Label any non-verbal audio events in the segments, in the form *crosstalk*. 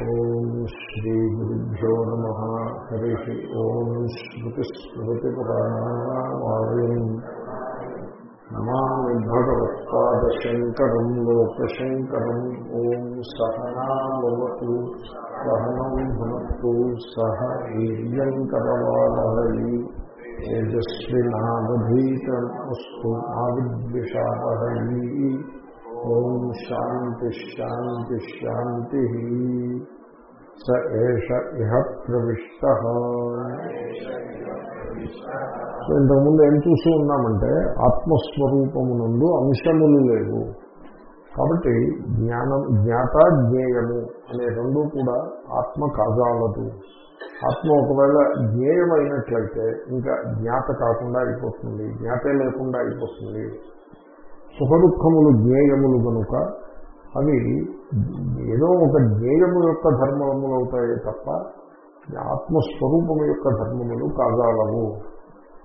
ఓం శ్రీ గురుభ్యో నమ హరి ఓం స్మృతిస్మృతిపురాణామాలయం నమామి భగవత్పాదశంకరం లోకశంకరం. ఓం సహనాభవతు సహనం భునత్తు సహ వీర్యంకరవాలహై తేజస్వినావధీతమస్తు ఆవిద్విషావహై ఓం శాంతి శాంతి శాంతి స ఏష ఇహ ప్రవిష్ట. సో ఇంతకుముందు ఏం చూసి ఉన్నామంటే ఆత్మస్వరూపమునందు అంశములు లేవు. కాబట్టి జ్ఞానం జ్ఞాత జ్ఞేయము అనే రెండు కూడా ఆత్మ కాజాలదు. ఆత్మ ఒకవేళ జ్ఞేయమైనట్లయితే ఇంకా జ్ఞాత కాకుండా అయిపోతుంది జ్ఞాతే లేకుండా అయిపోతుంది. సుఖ దుఃఖములు జ్ఞేయములు కనుక అవి ఏదో ఒక జ్ఞేయము యొక్క ధర్మములు అవుతాయి తప్ప ఆత్మస్వరూపము యొక్క ధర్మములు కాగలవు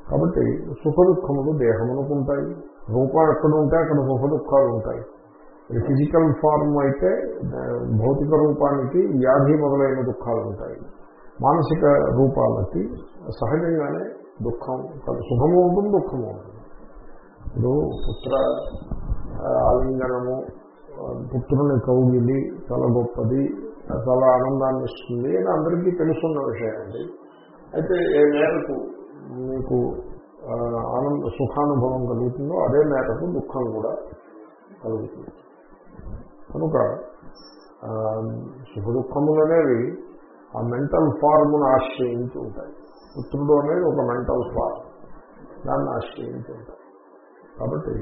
కాబట్టి సుఖ దుఃఖములు దేహమునుకుంటాయి. రూపం ఎక్కడ ఉంటే అక్కడ సుఖ దుఃఖాలు ఉంటాయి ఫిజికల్ ఫార్మ్ అయితే భౌతిక రూపానికి వ్యాధి మొదలైన దుఃఖాలు ఉంటాయి. మానసిక రూపాలకి సహజంగానే దుఃఖం సుఖము ఉంటుంది దుఃఖము ఉంటుంది. ఇప్పుడు పుత్ర ఆలింగనము పుత్రుని కౌగిలి చాలా గొప్పది చాలా ఆనందాన్ని ఇస్తుంది అని అందరికీ తెలుసున్న విషయం అండి అయితే ఏ మేరకు మీకు ఆనంద సుఖానుభవం కలుగుతుందో అదే మేరకు దుఃఖం కూడా కలుగుతుంది. కనుక సుఖ దుఃఖములు అనేవి ఆ మెంటల్ ఫార్మ్ను ఆశ్రయించి ఉంటాయి. పుత్రుడు అనేది ఒక మెంటల్ ఫార్మ్ దాన్ని ఆశ్రయించి ఉంటాయి. కాబట్టి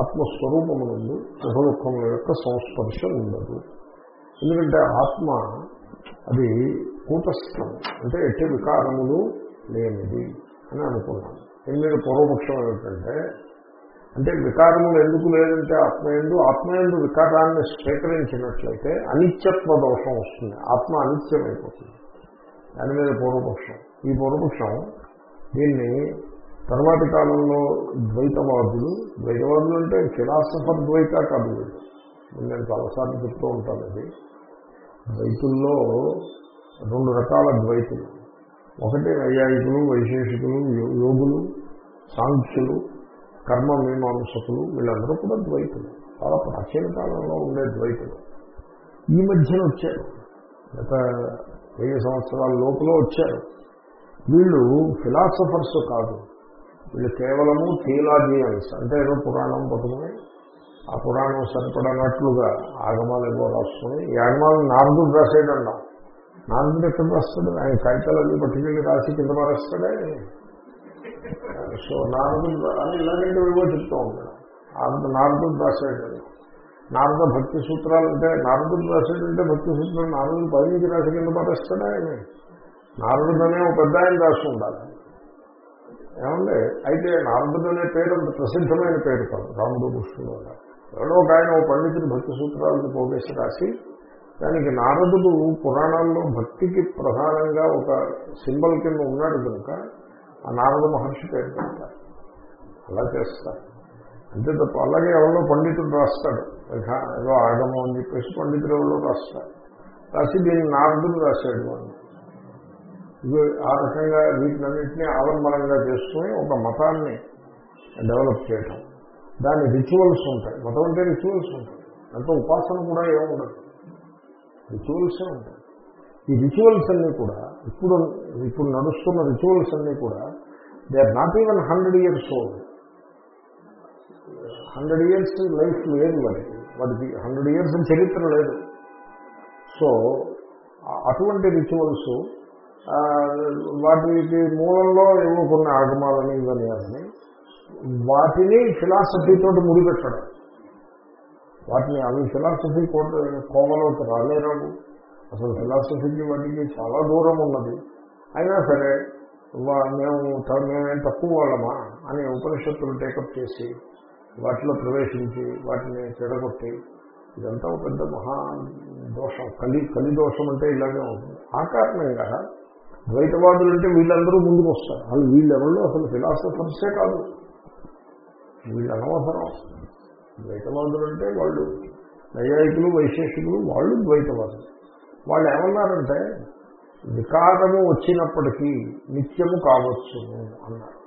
ఆత్మస్వరూపమునందు సుఖ దుఃఖముల యొక్క సంస్పర్శ ఉండదు. ఎందుకంటే ఆత్మ అది కూటస్థం అంటే ఎట్టి వికారములు లేనిది అని అనుకున్నాను దీని మీద పూర్వపక్షం ఏమిటంటే అంటే వికారములు ఎందుకు లేదంటే ఆత్మయందు ఆత్మయందు వికారాన్ని స్వీకరించినట్లయితే అనిత్యత్వ దోషం వస్తుంది. ఆత్మ అనిత్యమైపోతుంది. దాని మీద పూర్వపక్షం. ఈ పూర్వపక్షం దీన్ని తర్వాతి కాలంలో ద్వైతవాదులు ద్వైతవాదులు అంటే ఫిలాసఫర్ ద్వైత కాదు. నేను చాలాసార్లు చెప్తూ ఉంటాను అది. ద్వైతుల్లో రెండు రకాల ద్వైతులు. ఒకటి నైయాయికులు వైశేషికులు యోగులు సాంఖ్యులు కర్మ మీమాంసకులు వీళ్ళందరూ కూడా ద్వైతులు. చాలా ప్రాచీన కాలంలో ఉండే ద్వైతులు. ఈ మధ్యన వచ్చారు. గత వెయ్యి సంవత్సరాల లోపల వచ్చారు. వీళ్ళు ఫిలాసఫర్స్ కాదు. వీళ్ళు కేవలము థియలాజియన్స్ అంటే ఏదో పురాణం పట్టుకుని ఆ పురాణం సరిపడనట్లుగా ఆగమాలు ఏవో రాసుకుని ఈ ఆగమాలను నారదుడు రాసేడు అన్నాం నారదుడు ఎక్కడ రాస్తాడు? ఆయన కాగితాలు అన్ని పట్టుకెళ్ళి రాసి కింద మారేస్తాడే సో నారదుడు అని ఇలాగంటే ఏవో చెప్తూ ఉంటాడు. నారదుడు రాశాడు. నారద భక్తి సూత్రాలు అంటే నారదుడు రాసేటంటే భక్తి సూత్రాలు నారదుడు నుంచి రాసి కింద మారేస్తాడా ఆయన నారదుడు అనే ఒక పెద్ద ఆయన రాసి ఉండాలి. ఏమండి? అయితే నారదుడు అనే పేరు అంత ప్రసిద్ధమైన పేరు కాదు రాముడు కృష్ణుడు ఎవరో ఒక ఆయన ఓ పండితుడు భక్తి సూత్రాలను పోగేసి రాసి దానికి నారదుడు పురాణాల్లో భక్తికి ప్రధానంగా ఒక సింబల్ కింద ఉన్నాడు కనుక ఆ నారద మహర్షి పేరు పెడతారు. అలా చేస్తారు. అంతే తప్ప అలాగే ఎవరో పండితుడు రాస్తాడు. ఏదో ఆగమం అని చెప్పేసి పండితుడు ఎవరో రాస్తాడు. రాసి దీన్ని నారదుడు రాశాడు అని ఇవి ఆ రకంగా వీటినన్నింటినీ ఆలంబనంగా చేసుకుని ఒక మతాన్ని డెవలప్ చేయటం. దాని రిచువల్స్ ఉంటాయి. మతం అంటే రిచువల్స్ ఉంటాయి. దాంట్లో ఉపాసన కూడా ఏముండదు రిచువల్సే ఉంటాయి. ఈ రిచువల్స్ అన్నీ కూడా ఇప్పుడు ఇప్పుడు నడుస్తున్న రిచువల్స్ అన్నీ కూడా they are not even hundred years old hundred years life లేదు వాటికి. వాటికి హండ్రెడ్ ఇయర్స్ చరిత్ర లేదు. సో అటువంటి రిచువల్స్ వాటికి మూలంలో ఏవో కొన్ని ఆగమాలని ఇవన్నీ అని వాటిని ఫిలాసఫీతో ముడిపెట్టడం. వాటిని అవి ఫిలాసఫీ కోమలోకి రాలేరావు. అసలు ఫిలాసఫీకి వాటికి చాలా దూరం ఉన్నది. అయినా సరే మేము మేమేం తక్కువ వాళ్ళమా అని ఉపనిషత్తులు టేకప్ చేసి వాటిలో ప్రవేశించి వాటిని చెడగొట్టి ఇదంతా ఒక పెద్ద మహా దోషం. కలి కలి దోషం అంటే ఇలాగే ఉంటుంది. ఆ కారణంగా ద్వైతవాదులు అంటే వీళ్ళందరూ ముందుకు వస్తారు వాళ్ళు వీళ్ళెవరో అసలు ఫిలాసఫర్సే కాదు. వీళ్ళు అనవసరం. ద్వైతవాదులు అంటే వాళ్ళు నైయాయికులు వైశేషికులు వాళ్ళు ద్వైతవాదులు. వాళ్ళు ఏమన్నారంటే వికారము వచ్చినప్పటికీ నిత్యము కావచ్చు అన్నారు.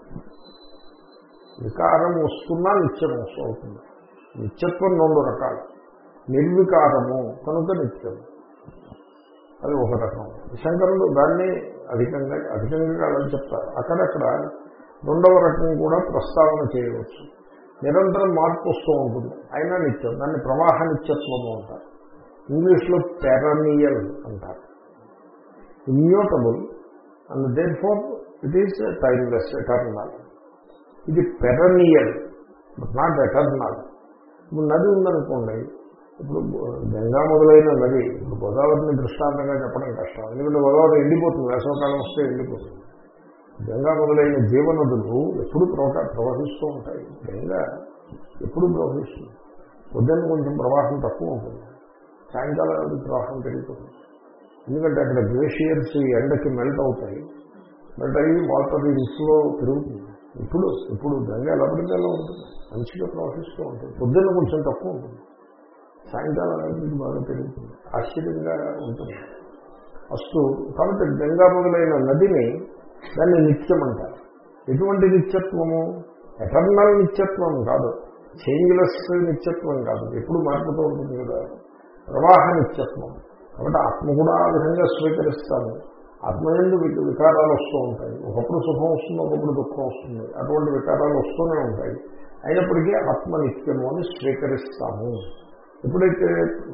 వికారం వస్తున్నా నిత్యం అవుతుంది నిత్యత్వం రెండు రకాలు. నిర్వికారము కనుక నిత్యం అది ఒక రకం. శంకరుడు దాన్ని అధికంగా అధికంగా కాదని చెప్తారు. అక్కడక్కడ రెండవ రకం కూడా ప్రస్తావన చేయవచ్చు. నిరంతరం మార్పు వస్తూ ఉంటుంది. అయినా నిత్యం దాన్ని ప్రవాహ నిత్యత్వము అంటారు. ఇంగ్లీష్లో పెరనియల్ అంటారు. Immutable and therefore it is timeless eternal ఇది పెరనియల్ నాట్ ఎటర్నల్ ఇప్పుడు నది ఉందనుకోండి ఇప్పుడు గంగా మొదలైన నది ఇప్పుడు గోదావరిని దృష్టాంతంగా చెప్పడం కష్టం. ఎందుకంటే గోదావరి ఎండిపోతుంది వేసవకాలం వస్తే ఎండిపోతుంది. గంగా మొదలైన జీవనదులు ఎప్పుడు ప్రవహ ప్రవహిస్తూ ఉంటాయి. గంగా ఎప్పుడు ప్రవహిస్తుంది. పొద్దున్న కొంచెం ప్రవాహం తక్కువ ఉంటుంది. సాయంకాలం ప్రవాహం పెరిగిపోతుంది ఎందుకంటే అక్కడ గ్లేషియర్స్ ఎండకి మెల్ట్ అవుతాయి. మెల్ట్ అయ్యి వాటర్ ఇన్స్లో పెరుగుతుంది ఇప్పుడు ఇప్పుడు గంగా ఎలా పడితే ఎలా ఉంటుంది. మంచిగా ప్రవహిస్తూ ఉంటుంది. పొద్దున్న కొంచెం తక్కువ ఉంటుంది. సాయంకాలం అనేది బాగా పెరుగుతుంది. ఆశ్చర్యంగా ఉంటుంది. అస్తు కాబట్టి గంగా మొదలైన నదిని దాన్ని నిత్యం అంటారు. ఎటువంటి నిత్యత్వము? ఎటర్నల్ నిత్యత్వం కాదు. చేంజ్లెస్ నిత్యత్వం కాదు. ఎప్పుడు మారుతూ ఉంటుంది కదా. ప్రవాహ నిత్యత్వం. కాబట్టి ఆత్మ కూడా ఆ విధంగా స్వీకరిస్తాము. ఆత్మ ఎందు వికారాలు వస్తూ ఉంటాయి. ఒకప్పుడు సుఖం వస్తుంది ఒకప్పుడు దుఃఖం వస్తుంది. అటువంటి వికారాలు వస్తూనే ఉంటాయి. అయినప్పటికీ ఆత్మ నిత్యము అని స్వీకరిస్తాము. ఎప్పుడైతే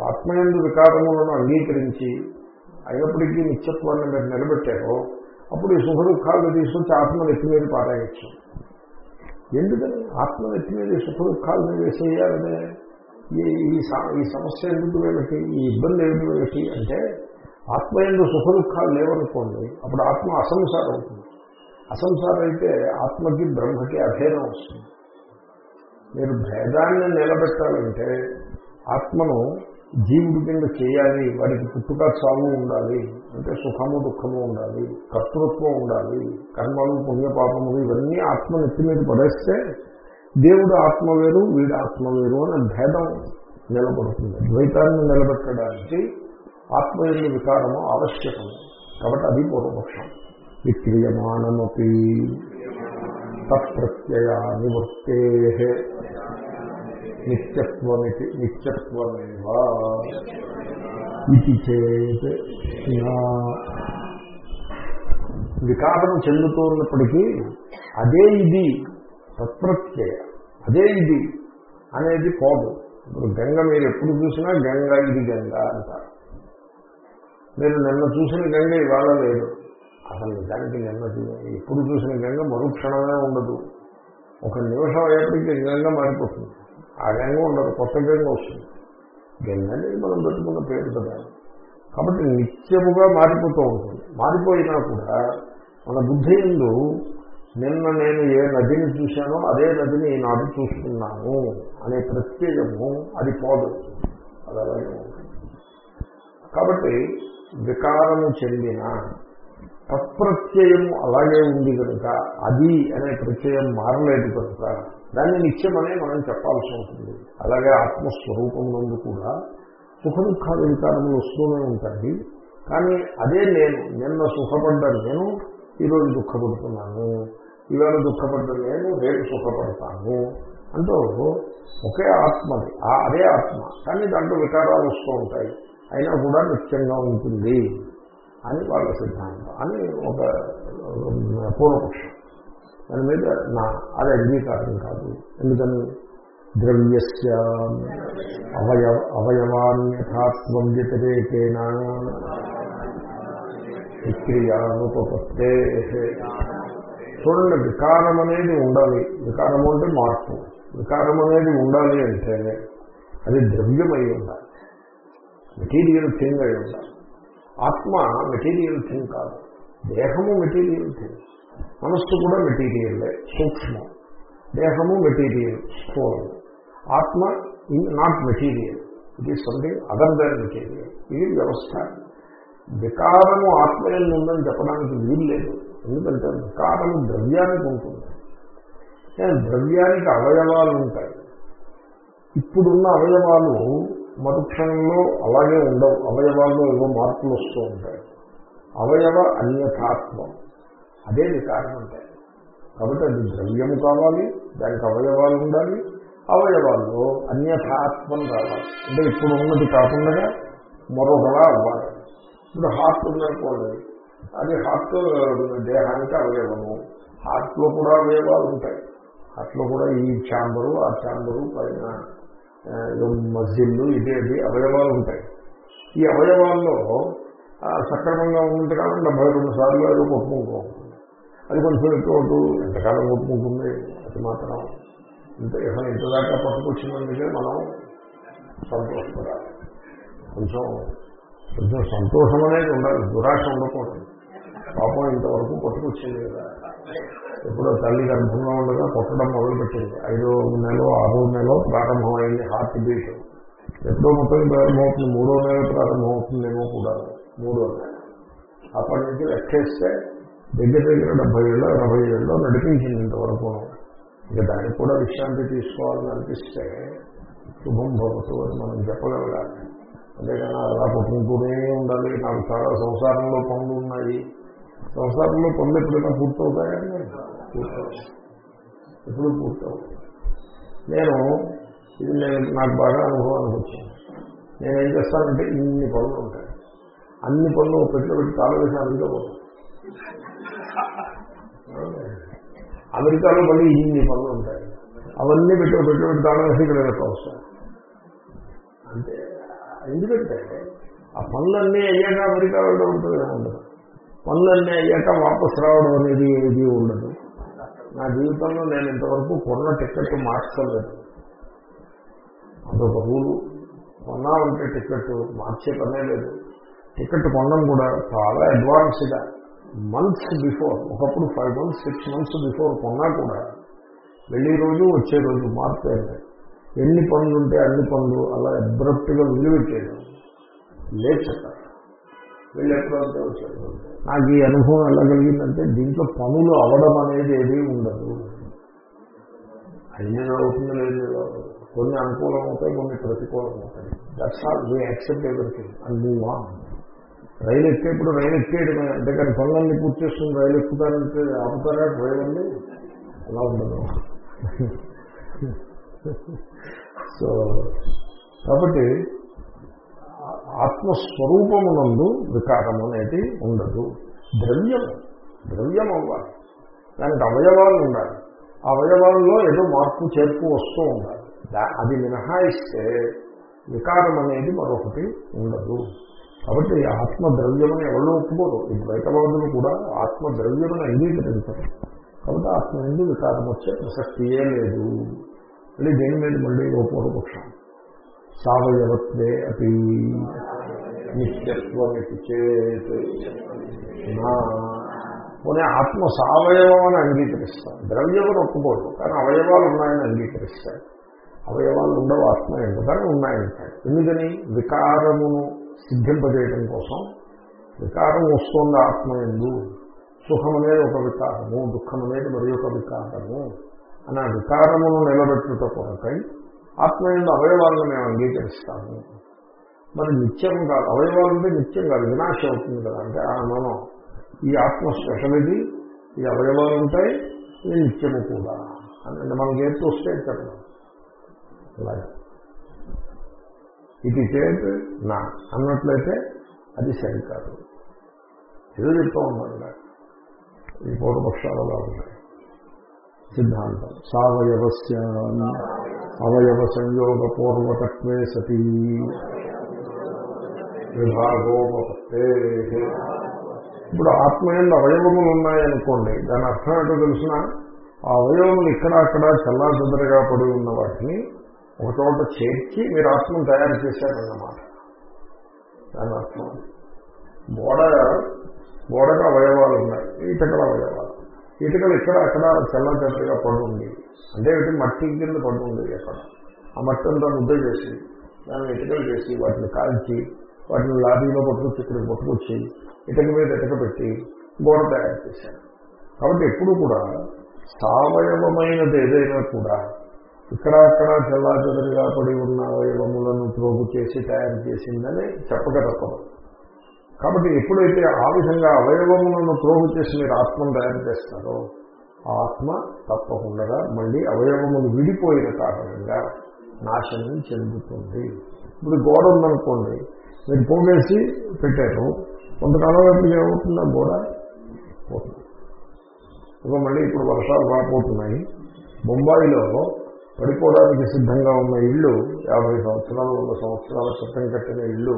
ఆత్మయందు వికారములను అంగీకరించి అయినప్పటికీ నిత్యత్వాన్ని మీరు నిలబెట్టారో అప్పుడు ఈ సుఖ దుఃఖాలు తీసుకొచ్చి ఆత్మ నెత్తి మీద పారాయచ్చు. ఎందుకని? ఆత్మ నెత్తి మీద సుఖ దుఃఖాలను వేసేయాలనే ఈ ఈ సమస్య ఎందుకు ఏమిటి ఈ ఇబ్బంది ఎందుకు ఏమిటి అంటే ఆత్మ ఎందు సుఖ దుఃఖాలు లేవనుకోండి అప్పుడు ఆత్మ అసంసారం అవుతుంది. అసంసారం అయితే ఆత్మకి బ్రహ్మకి అభేదం వస్తుంది. మీరు భేదాన్ని నిలబెట్టాలంటే ఆత్మను జీవుడి కింద చేయాలి వాడికి పుట్టుక చావు ఉండాలి అంటే సుఖము దుఃఖము ఉండాలి కర్తృత్వం ఉండాలి కర్మలు పుణ్యపాపములు ఇవన్నీ ఆత్మ నెత్తి మీద పడేస్తే దేవుడు ఆత్మ వేరు వీడు ఆత్మ వేరు అనే భేదం నిలబడుతుంది. ద్వైతాన్ని నిలబెట్టడానికి ఆత్మ యొక్క వికారము ఆవశ్యకము. కాబట్టి అది పూర్వపక్షం. విక్రియమానమపి తత్ప్రత్యయా నివృత్తే నిత్యత్వమితి నిత్యత్వమేవ. ఇది చేత్ వికారం చెందుతున్నప్పటికీ అదే ఇది తత్ప్రత్యయ. అదే ఇది అనేది పోదు. ఇప్పుడు గంగ మీరు ఎప్పుడు చూసినా గంగ ఇది గంగ అంటారు. మీరు నిన్న చూసిన గంగ ఇవాళ లేదు. అసలు నిజానికి నిన్న ఎప్పుడు చూసిన గంగ మరుక్షణమే ఉండదు. ఒక నిమిషం అయ్యేప్పటికీ గంగ మారిపోతుంది. ఆ ఉండదు కొత్త గంగ వస్తుంది. గంగ మనం పెట్టుకున్న పేరు కదా. కాబట్టి నిత్యముగా మారిపోతూ ఉంటుంది. మారిపోయినా కూడా మన బుద్ధి ఎందు నిన్న నేను ఏ నదిని చూశానో అదే నదిని ఈనాడు చూస్తున్నాను అనే ప్రత్యేకము అది పోదు. అది అలాగే కాబట్టి వికారము చెందిన తత్ప్రత్యయము అలాగే ఉంది కనుక అది అనే ప్రత్యయం మారలేదు కనుక దాన్ని నిత్యమనే మనం చెప్పాల్సి ఉంటుంది. అలాగే ఆత్మస్వరూపం నుండి కూడా సుఖ దుఃఖాల వికారములు వస్తూనే ఉంటాయి. కానీ అదే నేను నిన్న సుఖపడ్డాను నేను ఈరోజు దుఃఖపడుతున్నాను. ఈవేళ దుఃఖపడ్డ నేను రేపు సుఖపడతాను. అంటూ ఒకే ఆత్మది. అదే ఆత్మ. కానీ దాంట్లో వికారాలు వస్తూ ఉంటాయి. అయినా కూడా నిత్యంగా ఉంటుంది అని వాళ్ళ సిద్ధాంతం. అని ఒక పూర్వపక్షం. దాని మీద నా అది అంగీకారం కాదు. ఎందుకని? ద్రవ్యస్య అవయవ అవయవాన్యథాత్వం వ్యతిరేకేణ విక్రియానుపత్తే చూడండి వికారం అనేది ఉండాలి. వికారము అంటే మార్పు. వికారం అనేది ఉండాలి అంటే అది ద్రవ్యమై ఉండాలి. మెటీరియల్ థింగ్ అయి ఉండాలి. ఆత్మ మెటీరియల్ థింగ్ కాదు. దేహము మెటీరియల్ థింగ్. మనస్సు కూడా మెటీరియల్లే సూక్ష్మం. దేహము మెటీరియల్ స్థూలం. ఆత్మ not material. It is something other than material ఇది వ్యవస్థ. వికారము ఆత్మయంలో ఉందని చెప్పడానికి వీలు లేదు. ఎందుకంటే వికారము ద్రవ్యానికి ఉంటుంది. ద్రవ్యానికి అవయవాలు ఉంటాయి. ఇప్పుడున్న అవయవాలు మరుక్షణంలో అలాగే ఉండవు. అవయవాల్లో ఏవో మార్పులు వస్తూ ఉంటాయి. అవయవ అన్యథాత్మం. అదే వికారం అంటే. కాబట్టి అది ద్రవ్యము కావాలి దానికి అవయవాలు ఉండాలి. అవయవాల్లో అన్యథాత్మం రావాలి. అంటే ఇప్పుడు ఉన్నది కాకుండా మరొకలా అవ్వాలి. ఇప్పుడు హార్ట్ ఉందనుకోండి అది హార్ట్ దేహానికి అవయవము. హార్ట్లో కూడా అవయవాలు ఉంటాయి. హార్ట్లో కూడా ఈ ఛాంబరు ఆ ఛాంబరు పైన మజిల్లు ఇదే అవయవాలు ఉంటాయి. ఈ అవయవాల్లో సక్రమంగా ఉన్నంత కాబట్టి డెబ్బై రెండు సార్లు ఏదో కొట్టుకుంటూ ఉంటుంది అది కొంచెం ఎక్కువ ఎంతకాలం కొట్టుకుంటుంది అది మాత్రం ఇంత ఇక ఇంతదాకా పట్టుకొచ్చినందుకే మనం సంతోషపడాలి. కొంచెం కొంచెం సంతోషం అనేది ఉండాలి దురాశ ఉండకూడదు. పాపం ఇంతవరకు పట్టుకొచ్చింది కదా. ఎప్పుడో తల్లి గర్భంగా ఉండగా కొట్టడం మొదలుపెట్టింది. ఐదో నెల ఆరో నెల ప్రారంభమైంది హార్ట్ బీట్. ఎప్పుడో మొత్తం ప్రారంభమవుతుంది మూడో నెల ప్రారంభమవుతుందేమో కూడా. మూడో నెల. అప్పటి నుంచి లెక్కేస్తే దగ్గర దగ్గర డెబ్బై ఏళ్ళు అరవై ఏళ్ళు నడిపించింది ఇంతవరకు ఇంకా దానికి కూడా విశ్రాంతి తీసుకోవాలని అనిపిస్తే శుభం భవతు అని మనం చెప్పగలగాలి. అంతేగాని అలా పుట్టుకుంటూనే ఉండాలి. నాకు చాలా సంసారంలో పనులు ఉన్నాయి. సంసారంలో పనులు ఎప్పుడైనా పూర్తవుతాయండి ఎప్పుడు పూర్తవు. నేను ఇది నేను నాకు బాగా అనుభవానికి వచ్చింది. నేనేం చేస్తానంటే ఇన్ని పనులు ఉంటాయి. అన్ని పనులు పెట్టులో పెట్టి తాళ వేసి అమెరికా పోతాను. *laughs* అమెరికాలో మళ్ళీ ఇన్ని పనులు ఉంటాయి. అవన్నీ పెట్టు పెట్టు పెట్టి ఇక్కడ వెళ్ళక అంటే ఎందుకంటే ఆ పనులన్నీ అయ్యాక అమెరికా వెళ్ళడం ఉంటుంది ఉండదు. పనులన్నీ అయ్యాక వాపసు రావడం అనేది ఏది ఉండదు. నా జీవితంలో నేను ఇంతవరకు కొన్న టికెట్ మార్చలేదు. అదొక రూలు. కొన్నా ఉంటే టికెట్ మార్చే పనే లేదు. టికెట్ కొనడం కూడా చాలా అడ్వాన్స్గా మంత్స్ బిఫోర్ ఒకప్పుడు five months six months before కొన్నా కూడా వెళ్ళే రోజు వచ్చే రోజు మార్పు ఎన్ని పనులు ఉంటే అన్ని పనులు అలా అబ్రప్ట్గా వదిలిపెట్టేది లేచట వీళ్ళు ఎప్పుడంటే వచ్చారు నాకు ఈ అనుభవం ఎలా కలిగిందంటే దీంట్లో పనులు అవడం అనేది ఏదీ ఉండదు. అయినా అవుతుంది లేదు కొన్ని అనుకూలం అవుతాయి కొన్ని ప్రతికూలం అవుతాయి. That's all we accept everything and move on రైలు ఎక్కేప్పుడు రైలు ఎక్కేయడమే అంతేకాని పనులన్నీ పూర్తి చేస్తుంది రైలు ఎక్కుతారంటే ఆపుతారా డ్రైవర్లు అలా ఉండదు. సో కాబట్టి ఆత్మస్వరూపమునందు వికారం అనేది ఉండదు. ద్రవ్యం ద్రవ్యం అవ్వాలి. దానికి అవయవాలు ఉండాలి. అవయవాల్లో ఏదో మార్పు చేర్పు వస్తూ ఉండాలి. అది మినహాయిస్తే వికారం అనేది మరొకటి ఉండదు. కాబట్టి ఆత్మ ద్రవ్యమని ఎవరు ఒప్పుకోరు. ఈ ద్వైతవాదులు కూడా ఆత్మ ద్రవ్యమని అంగీకరించరు. కాబట్టి ఆత్మ నుండి వికారం వచ్చే ప్రసక్తియే లేదు. మళ్ళీ దేని మీద మళ్ళీ ఓ పూర్వపక్షం? సావయవత్వే అతి నిత్యత్వమితి చేత్. పోనీ ఆత్మ సావయవం అని అంగీకరిస్తాం ద్రవ్యములు ఒప్పుకోరు. కానీ అవయవాలు ఉన్నాయని అంగీకరిస్తాయి అవయవాలు ఉండవు ఆత్మ ఎందు కానీ ఉన్నాయంటాయి ఎందుకని? వికారమును సిద్ధింపజేయటం కోసం వికారం వస్తుంది ఆత్మ ఎందు. సుఖం అనేది ఒక వికారము దుఃఖం అనేది మరి ఒక వికారము అని ఆ వికారమును నిలబెట్టుట కొరకై ఆత్మ ఎందు అవయవాలను మేము అంగీకరిస్తాము. మరి నిత్యం కాదు అవయవాలు అంటే నిత్యం కాదు వినాశం అవుతుంది కదా. అంటే ఆ మనం ఈ ఆత్మ స్పెషల్ ఇది ఈ అవయవాలు ఉంటాయి ఇది నిత్యము కూడా అని మనకి ఏది వస్తే చెప్పడం అలాగే. ఇది చేత్ నా అన్నట్లయితే అది సరికాదు ఏదో చెప్తూ ఉన్నాడు ఈ పూర్వపక్షాలలో ఉన్నాయి సిద్ధాంతం. సవయవస్య అవయవ సంయోగ పూర్వకత్వే సతీ. విభాగోపత్తే ఇప్పుడు ఆత్మయంలో అవయవములు ఉన్నాయనుకోండి దాని అర్థం ఏంటో తెలిసిన? ఆ అవయవములు ఇక్కడ అక్కడ చల్లాచెదరగా పడి ఉన్న వాటిని ఒక చోట చేర్చి మీరు ఆత్మను తయారు చేశారన్నమాట. దాని అర్థం. గోడ గోడకు అవయవాలు ఉన్నాయి. ఇటుకల అవయవాలు. ఇటుకలు ఇక్కడ అక్కడ చల్లచెదరగా పడి ఉంది. అంటే ఇటు మట్టి కింద పడి అక్కడ. ఆ మట్టి అంతా ముద్ద చేసి దాన్ని ఇటుకలు చేసి వాటిని కాల్చి వాటిని లారీలో పట్టుకొచ్చి ఇక్కడికి పట్టుకొచ్చి ఇటుక మీద ఇటుక పెట్టి గోడ తయారు చేశారు. కాబట్టి ఎప్పుడు కూడా సవయవమైనది ఏదైనా కూడా ఇక్కడ అక్కడ చెల్లాచెదరిగా పడి ఉన్న అవయవములను ప్రోగు చేసి తయారు చేసిందని చెప్పక తప్పదు కాబట్టి ఎప్పుడైతే ఆ విధంగా అవయవములను ప్రోగు చేసి మీరు ఆత్మను తయారు చేస్తారో ఆ ఆత్మ తప్పకుండా మళ్ళీ అవయవములు విడిపోయిన కారణంగా నాశనం చెందుతుంది. ఇప్పుడు గోడ ఉందనుకోండి మీరు పోగేసి పెట్టారు కొంతకాలం ఎప్పుడు ఏమవుతుందా గోడ? పోతుంది. ఇక మళ్ళీ ఇప్పుడు వర్షాలు రాబోతున్నాయి. బొంబాయిలో పడిపోవడానికి సిద్ధంగా ఉన్న ఇళ్ళు యాభై సంవత్సరాలు వంద సంవత్సరాల క్రితం కట్టిన ఇళ్ళు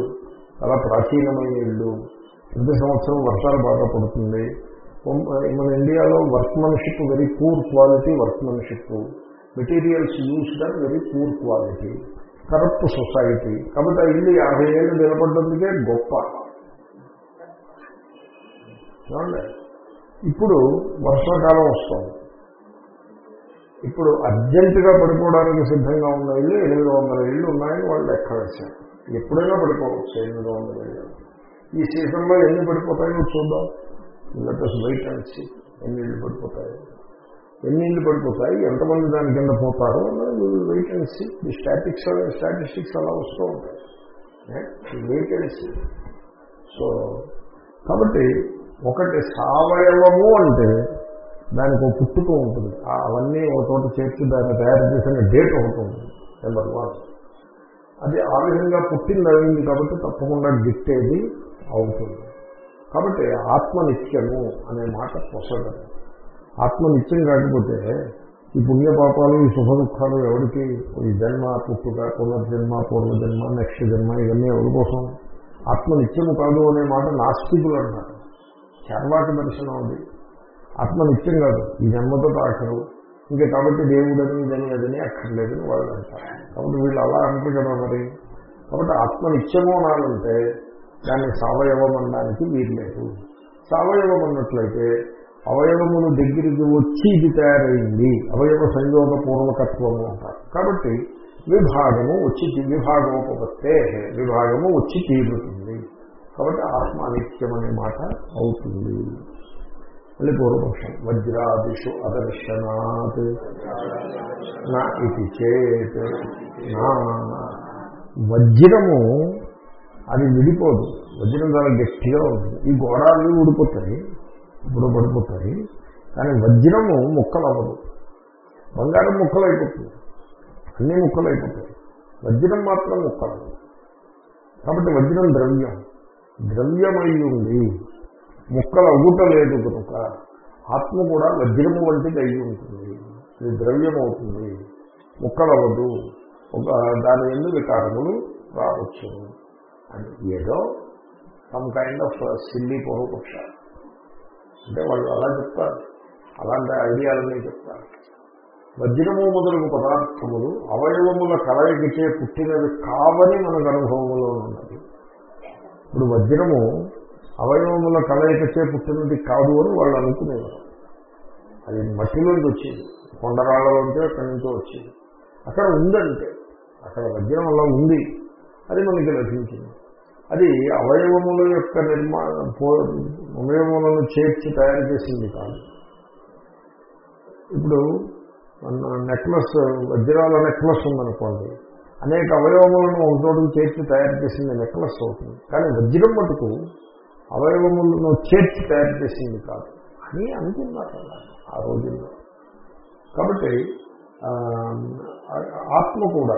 చాలా ప్రాచీనమైన ఇళ్ళు ప్రతి సంవత్సరం వర్షాలు బాగా పడుతుంది. మన ఇండియాలో workmanship very poor quality workmanship. Materials used are very poor quality corrupt society కాబట్టి ఆ ఇల్లు యాభై ఏళ్ళు నిలబడ్డందుకే గొప్ప. ఇప్పుడు వర్షాకాలం వస్తుంది. ఇప్పుడు అర్జెంటుగా పడిపోవడానికి సిద్ధంగా ఉన్న ఇల్లు ఎనిమిది వందల ఇళ్ళు ఉన్నాయని వాళ్ళు లెక్క వేశారు. ఎప్పుడైనా పడిపోవచ్చు ఎనిమిది వందల ఇళ్ళు. ఈ సీజన్లో ఎన్ని పడిపోతాయో చూద్దాం. లెటర్స్ వెయిట్ అండ్ ఎన్ని ఇళ్ళు పడిపోతాయి. ఎన్ని ఇళ్ళు పడిపోతాయి ఎంతమంది దాని కింద పోతారో వెయిట్ అండ్ సీ ఈ స్టాటిక్స్ స్టాటిస్టిక్స్ అలా వస్తూ ఉంటాయి వెయిట్ అండ్ సీ సో కాబట్టి ఒకటి సావయవము అంటే దానికి ఒక పుట్టుక ఉంటుంది. అవన్నీ ఒక చోట చేర్చి దాన్ని తయారు చేసిన డేట్ ఒకటి ఉంటుంది. నెంబర్ వన్ అది ఆ విధంగా పుట్టింది అయింది కాబట్టి తప్పకుండా గిట్టేది అవుతుంది. కాబట్టి ఆత్మ నిత్యము అనే మాట పొసగదు ఆత్మ నిత్యం కాకపోతే ఈ పుణ్యపాపాలు ఈ సుఖ దుఃఖాలు ఎవరికి? ఈ జన్మ పుట్టుక పునర్జన్మ పూర్వజన్మ నెక్స్ట్ జన్మ ఇవన్నీ ఎవరి కోసం? ఆత్మ నిత్యము కాదు అనే మాట నాస్తికులు అన్నారు చర్వాక దర్శనం ఉంది ఆత్మ నిత్యం కాదు. ఈ జన్మతో ఆఖరు ఇంకా కాబట్టి దేవుడని ఇదని అదని అక్కర్లేదని వాళ్ళు అంటారు. కాబట్టి వీళ్ళు అలా అంటారు కదా మరి. కాబట్టి ఆత్మ నిత్యము అనాలంటే దాన్ని సవయవం అనడానికి వీర్లేదు సవయవం అన్నట్లయితే అవయవములు దగ్గరికి వచ్చి ఇది తయారైంది. అవయవ సంయోగ పూర్వకత్వము అంటారు. కాబట్టి విభాగము వచ్చి విభాగోపత్తే విభాగము వచ్చి తీరుతుంది. కాబట్టి ఆత్మ అనిత్యం అనే మాట అవుతుంది. మళ్ళీ పూర్వపక్షం. వజ్రాదిషు అదర్శనాత్. నా ఇది చేత్. నా. వజ్రము అది విడిపోదు. వజ్రం చాలా గట్టిగా ఉంటుంది. ఈ గోడాలు ఊడిపోతాయి ఇప్పుడు పడిపోతాయి కానీ వజ్రము ముక్కలు అవ్వదు బంగారం ముక్కలు అయిపోతుంది అన్ని ముక్కలు అయిపోతాయి వజ్రం మాత్రం ముక్కలు కాబట్టి వజ్రం ద్రవ్యం. ద్రవ్యమై ఉంది. ముక్కలు అవ్వుటలేదు కనుక ఆత్మ కూడా వజ్రము వంటిది అయి ఉంటుంది. ఇది ద్రవ్యం అవుతుంది ముక్కలవ్వదు ఒక దాని ఎందు వికారములు రావచ్చు. అని ఏదో సమ్ కైండ్ ఆఫ్ సిల్లీ పూర్వపక్ష అంటే వాళ్ళు అలా చెప్తారు. అలాంటి ఐడియాలన్నీ చెప్తారు. వజ్రము మొదలగు పదార్థములు అవయవముల కలయికచే పుట్టినవి కావని మనకు అనుభవంలో ఉన్నది. ఇప్పుడు వజ్రము అవయవముల కలయికచే పుట్టినది కాదు అని వాళ్ళు అనుకునేవారు. అది మట్టిలోంచి వచ్చింది. కొండరాళ్ళలోంచి అక్కడి నుంచో వచ్చింది. అక్కడ ఉందంటే అక్కడ వజ్రం అలా ఉంది అది మనకి లభించింది. అది అవయవముల యొక్క నిర్మాణం అవయవములను చేర్చి తయారు చేసింది కాదు. ఇప్పుడు నెక్లెస్ వజ్రాల నెక్లెస్ ఉందనుకోండి అనేక అవయవములను ఒకచోటుకు చేర్చి తయారు చేసింది నెక్లెస్ అవుతుంది. కానీ వజ్రం మటుకు అవయవములను చేర్చి తయారు చేసింది కాదు. అని అనుకున్నారు ఆ రోజుల్లో. కాబట్టి ఆత్మ కూడా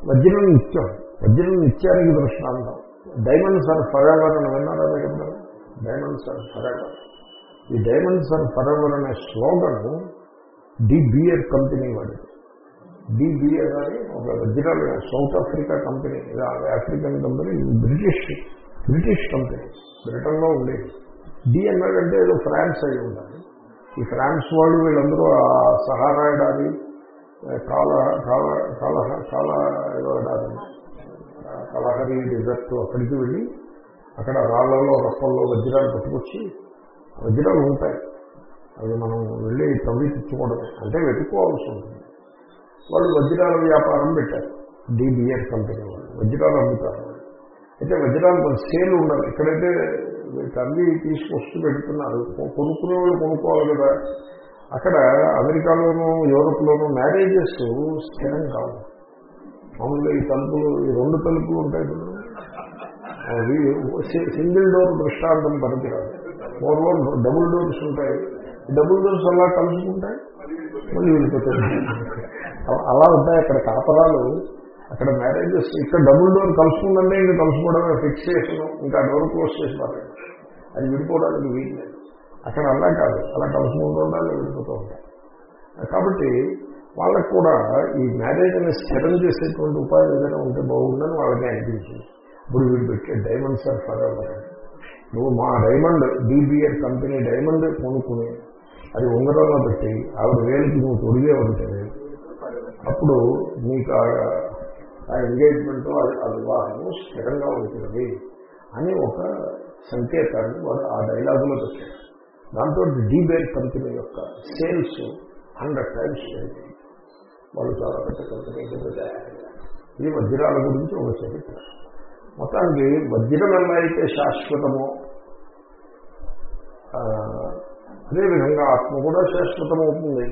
వజ్రం నిత్యం వజ్రం నిత్యానికి దృష్టాంతం. డైమండ్స్ ఆర్ ఫరెవర్ అని విన్నారా మీరు డైమండ్స్ ఆర్ ఫరెవర్ ఈ డైమండ్స్ ఆర్ ఫరెవర్ అనే స్లోగన్ డి బియర్ కంపెనీ వాడి డి బియర్ అని ఒక వజ్రాలు South Africa company African company British British company బ్రిటన్లో ఉండేది డి అన్నాడంటే ఏదో ఫ్రాన్స్ అయి ఉండాలి. ఈ ఫ్రాన్స్ వాళ్ళు వీళ్ళందరూ సహారా ఎడారి కాల కాల కాల కాల ఏదో ఎడారి కలహరి డిజర్ట్ అక్కడికి వెళ్ళి అక్కడ రాళ్ళలో రప్పల్లో వజ్రాలు పట్టుకొచ్చి వజ్రాలు ఉంటాయి. అవి మనం వెళ్ళి తవ్వి తెచ్చుకోవడమే అంటే వెతుక్కోవాల్సి ఉంటుంది. వాళ్ళు వజ్రాల వ్యాపారం పెట్టారు. డిబిఎస్ కంపెనీ వాళ్ళు. వజ్రాలు అమ్ముతారు. అయితే వజ్రాలు సేల్ ఉండదు. ఎక్కడైతే తల్లి తీసుకొస్తూ పెడుతున్నారు కొనుక్కునే వాళ్ళు కొనుక్కోవాలి కదా. అక్కడ అమెరికాలోనూ యూరప్లోనూ మ్యారేజెస్ స్థిరం కావు. మామూలుగా ఈ తలుపులు ఈ రెండు తలుపులు ఉంటాయి కదా అవి సింగిల్ డోర్ దృష్టాంతం పనికిరాదు ఫోర్ వన్ డబుల్ డోర్స్ ఉంటాయి. డబుల్ డోర్స్ అలా కలుసుకుంటాయి మళ్ళీ వెళ్ళిపోతాయి. అలా ఉంటాయి అక్కడ కాపరాలు అక్కడ మ్యారేజెస్ ఇక్కడ డబుల్ డోర్ కలుసుకుందంటే ఇంకా కలుసుకోవడమే ఫిక్స్ చేసిన ఇంకా డోర్ క్లోజ్ చేసి పారండి అది విడిపోవడానికి వీలు అక్కడ అలా కాదు. అలా కలుసుకుంటూ ఉండాలి విడిపోతూ ఉంటాయి. కాబట్టి వాళ్ళకు కూడా ఈ మ్యారేజ్ అని స్థిరం చేసేటువంటి ఉపాయం ఏదైనా ఉంటే బాగుందని వాళ్ళకి అనిపించింది. ఇప్పుడు వీడు పెట్టే డైమండ్స్ ఆర్ ఫర్ నువ్వు మా డైమండ్ డీబీఎర్ కంపెనీ డైమండ్ కొనుక్కుని అది ఉంగరంలో పెట్టి ఆవిడ వేలికి నువ్వు తొడిగే ఉంటే అప్పుడు నీకు ఆ ఎంగేజ్మెంట్ ఆ వివాహము స్థిరంగా ఉంటుంది అని ఒక సంకేతాన్ని వాడు ఆ డైలాగులో పెట్టాడు దాంతో డీబేర్ కంపెనీ యొక్క సేల్స్ హండ్రెడ్ టైమ్స్ పెరిగింది వాళ్ళు చాలా పెద్ద కంపెనీ ఇది వజ్రాల గురించి ఒక చరిత్ర. మొత్తానికి వజ్రం ఎలా అయితే శాశ్వతమో అదేవిధంగా ఆత్మ కూడా శాశ్వతమవుతుంది.